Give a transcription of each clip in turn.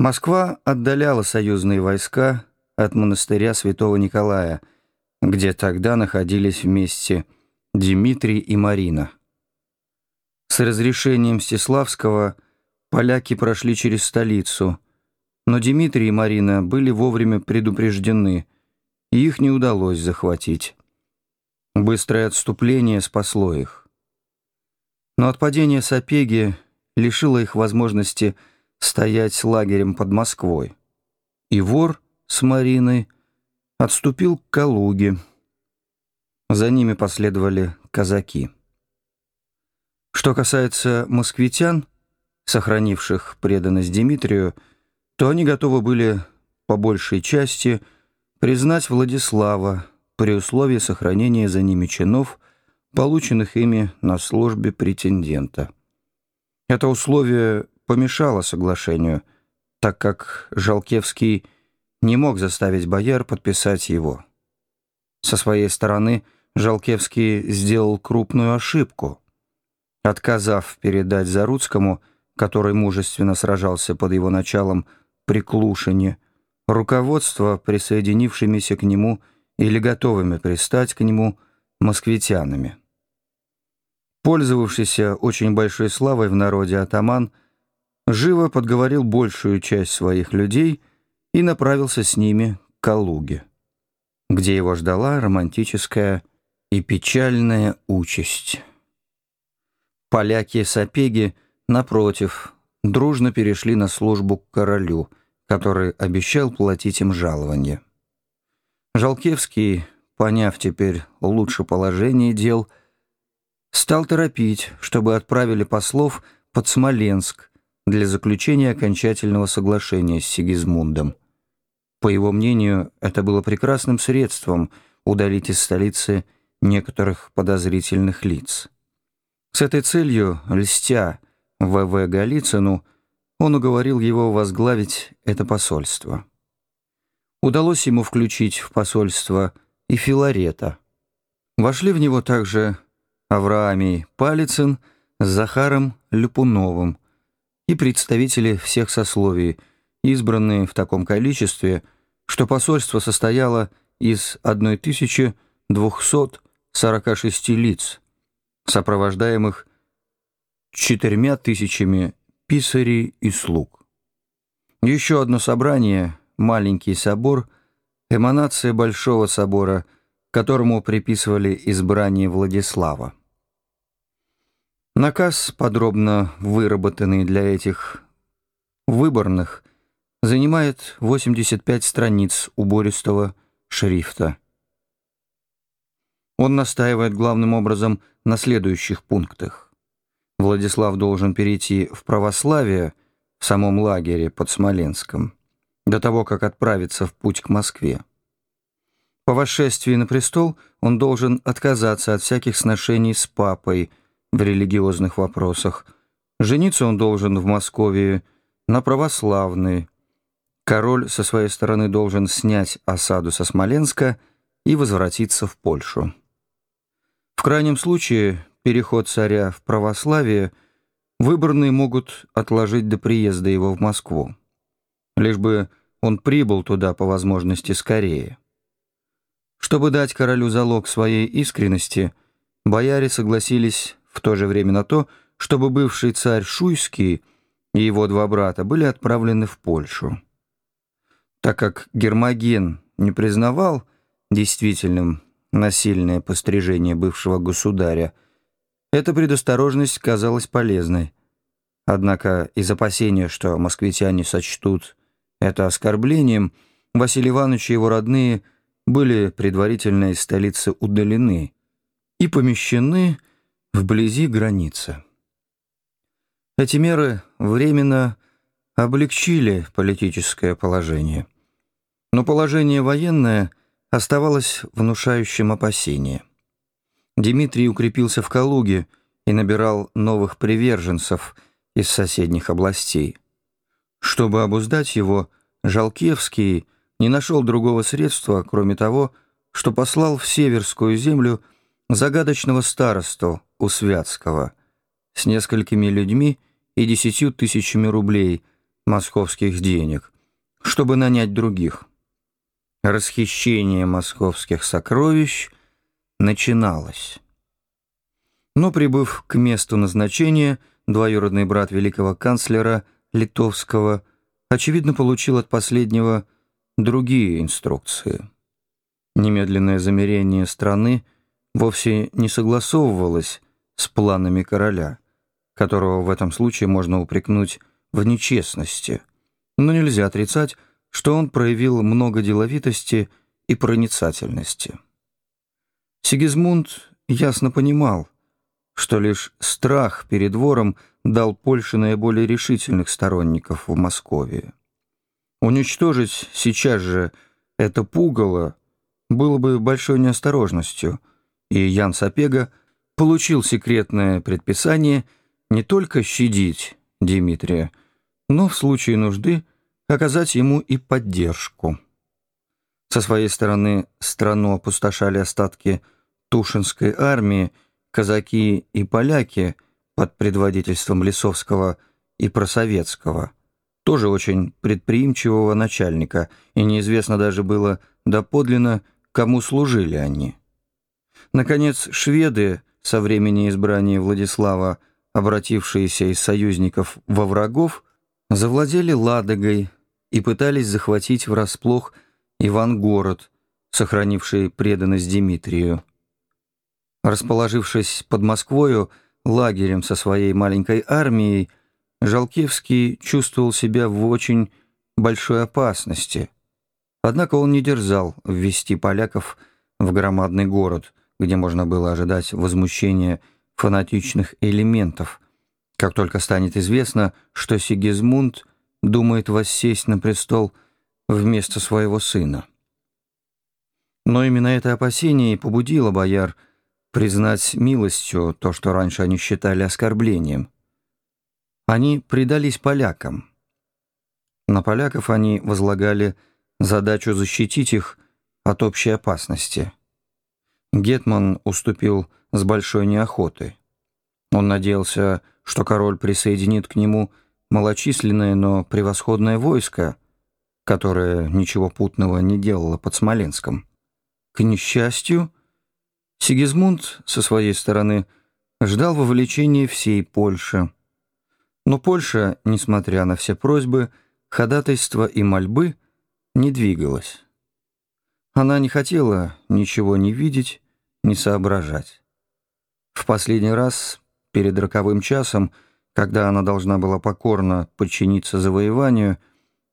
Москва отдаляла союзные войска от монастыря святого Николая, где тогда находились вместе Дмитрий и Марина. С разрешением Мстиславского поляки прошли через столицу, но Дмитрий и Марина были вовремя предупреждены, и их не удалось захватить. Быстрое отступление спасло их. Но отпадение Сапеги лишило их возможности стоять лагерем под Москвой. И вор с Мариной отступил к Калуге. За ними последовали казаки. Что касается москвитян, сохранивших преданность Дмитрию, то они готовы были по большей части признать Владислава при условии сохранения за ними чинов, полученных ими на службе претендента. Это условие помешало соглашению, так как Жалкевский не мог заставить бояр подписать его. Со своей стороны Жалкевский сделал крупную ошибку. Отказав передать Заруцкому, который мужественно сражался под его началом при Клушине, руководство присоединившимися к нему или готовыми пристать к нему москвитянами. Пользовавшийся очень большой славой в народе атаман – живо подговорил большую часть своих людей и направился с ними к Калуге, где его ждала романтическая и печальная участь. Поляки-сапеги, напротив, дружно перешли на службу к королю, который обещал платить им жалование. Жалкевский, поняв теперь лучше положение дел, стал торопить, чтобы отправили послов под Смоленск, для заключения окончательного соглашения с Сигизмундом. По его мнению, это было прекрасным средством удалить из столицы некоторых подозрительных лиц. С этой целью, льстя В.В. Голицыну, он уговорил его возглавить это посольство. Удалось ему включить в посольство и Филарета. Вошли в него также Авраамий Палицын с Захаром Люпуновым, и представители всех сословий, избранные в таком количестве, что посольство состояло из 1246 лиц, сопровождаемых четырьмя тысячами писарей и слуг. Еще одно собрание, маленький собор, эманация Большого собора, которому приписывали избрание Владислава. Наказ, подробно выработанный для этих выборных, занимает 85 страниц убористого шрифта. Он настаивает главным образом на следующих пунктах. Владислав должен перейти в православие в самом лагере под Смоленском до того, как отправиться в путь к Москве. По восшествии на престол он должен отказаться от всяких сношений с папой – в религиозных вопросах. Жениться он должен в Москве на православной. Король со своей стороны должен снять осаду со Смоленска и возвратиться в Польшу. В крайнем случае, переход царя в православие выборные могут отложить до приезда его в Москву, лишь бы он прибыл туда по возможности скорее. Чтобы дать королю залог своей искренности, бояре согласились в то же время на то, чтобы бывший царь Шуйский и его два брата были отправлены в Польшу. Так как Гермоген не признавал действительным насильное пострижение бывшего государя, эта предосторожность казалась полезной. Однако из опасения, что москвитяне сочтут это оскорблением, Василий Иванович и его родные были предварительно из столицы удалены и помещены вблизи границы. Эти меры временно облегчили политическое положение, но положение военное оставалось внушающим опасения. Дмитрий укрепился в Калуге и набирал новых приверженцев из соседних областей. Чтобы обуздать его, Жалкевский не нашел другого средства, кроме того, что послал в Северскую землю загадочного старосту у Святского с несколькими людьми и десятью тысячами рублей московских денег, чтобы нанять других. Расхищение московских сокровищ начиналось. Но, прибыв к месту назначения, двоюродный брат великого канцлера Литовского, очевидно, получил от последнего другие инструкции. Немедленное замерение страны вовсе не согласовывалось с планами короля, которого в этом случае можно упрекнуть в нечестности, но нельзя отрицать, что он проявил много деловитости и проницательности. Сигизмунд ясно понимал, что лишь страх перед вором дал Польше наиболее решительных сторонников в Москве. Уничтожить сейчас же это пугало было бы большой неосторожностью, и Ян Сапега получил секретное предписание не только щадить Дмитрия, но в случае нужды оказать ему и поддержку. Со своей стороны страну опустошали остатки Тушинской армии, казаки и поляки под предводительством Лисовского и Просоветского, тоже очень предприимчивого начальника, и неизвестно даже было доподлинно, кому служили они. Наконец, шведы, со времени избрания Владислава, обратившиеся из союзников во врагов, завладели Ладогой и пытались захватить врасплох Ивангород, сохранивший преданность Дмитрию. Расположившись под Москвою лагерем со своей маленькой армией, Жалкевский чувствовал себя в очень большой опасности. Однако он не дерзал ввести поляков в громадный город, где можно было ожидать возмущения фанатичных элементов, как только станет известно, что Сигизмунд думает воссесть на престол вместо своего сына. Но именно это опасение и побудило бояр – признать милостью то, что раньше они считали оскорблением. Они предались полякам. На поляков они возлагали задачу защитить их от общей опасности. Гетман уступил с большой неохотой. Он надеялся, что король присоединит к нему малочисленное, но превосходное войско, которое ничего путного не делало под Смоленском. К несчастью, Сигизмунд, со своей стороны, ждал вовлечения всей Польши. Но Польша, несмотря на все просьбы, ходатайства и мольбы, не двигалась. Она не хотела ничего не видеть, не соображать. В последний раз, перед роковым часом, когда она должна была покорно подчиниться завоеванию,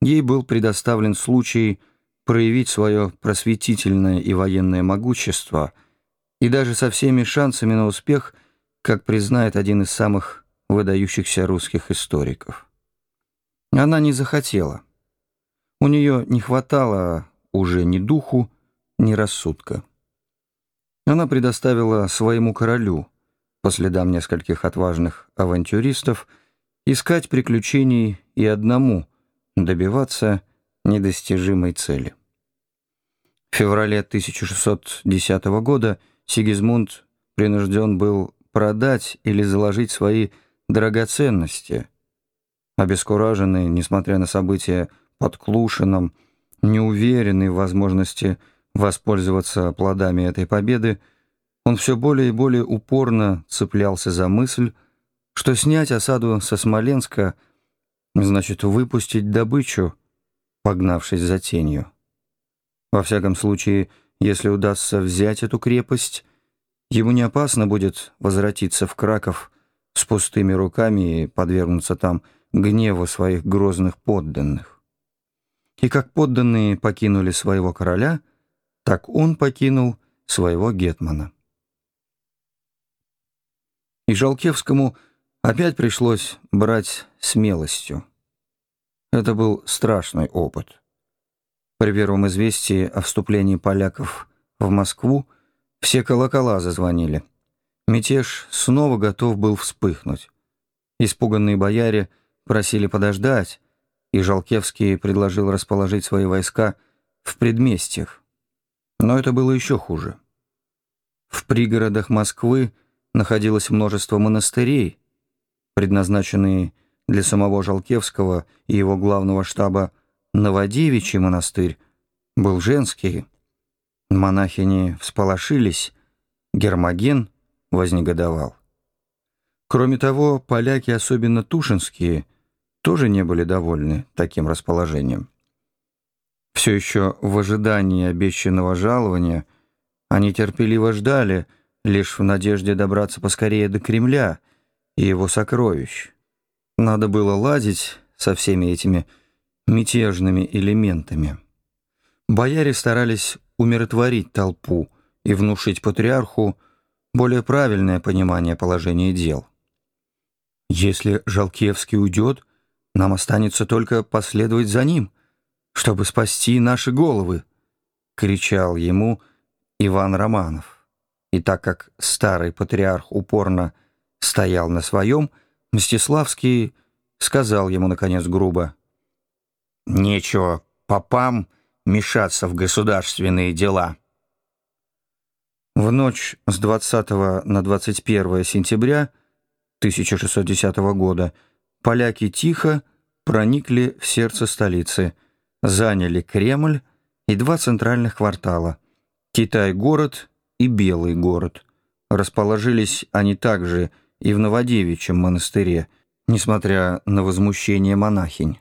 ей был предоставлен случай проявить свое просветительное и военное могущество – и даже со всеми шансами на успех, как признает один из самых выдающихся русских историков. Она не захотела. У нее не хватало уже ни духу, ни рассудка. Она предоставила своему королю, по следам нескольких отважных авантюристов, искать приключений и одному добиваться недостижимой цели. В феврале 1610 года Сигизмунд принужден был продать или заложить свои драгоценности. Обескураженный, несмотря на события под Клушином, неуверенный в возможности воспользоваться плодами этой победы, он все более и более упорно цеплялся за мысль, что снять осаду со Смоленска значит выпустить добычу, погнавшись за тенью. Во всяком случае, если удастся взять эту крепость, ему не опасно будет возвратиться в Краков с пустыми руками и подвергнуться там гневу своих грозных подданных. И как подданные покинули своего короля, так он покинул своего гетмана. И Жалкевскому опять пришлось брать смелостью. Это был страшный опыт. При первом известии о вступлении поляков в Москву все колокола зазвонили. Мятеж снова готов был вспыхнуть. Испуганные бояре просили подождать, и Жалкевский предложил расположить свои войска в предместьях. Но это было еще хуже. В пригородах Москвы находилось множество монастырей, предназначенные для самого Жалкевского и его главного штаба Новодевичий монастырь был женский. Монахини всполошились, Гермоген вознегодовал. Кроме того, поляки, особенно тушинские, тоже не были довольны таким расположением. Все еще в ожидании обещанного жалования они терпеливо ждали, лишь в надежде добраться поскорее до Кремля и его сокровищ. Надо было ладить со всеми этими мятежными элементами. Бояре старались умиротворить толпу и внушить патриарху более правильное понимание положения дел. Если Жалкевский уйдет, нам останется только последовать за ним, чтобы спасти наши головы, — кричал ему Иван Романов. И так как старый патриарх упорно стоял на своем, Мстиславский сказал ему, наконец, грубо, «Нечего попам мешаться в государственные дела». В ночь с 20 на 21 сентября 1610 года поляки тихо проникли в сердце столицы, заняли Кремль и два центральных квартала – Китай-город и Белый город. Расположились они также и в Новодевичьем монастыре, несмотря на возмущение монахинь.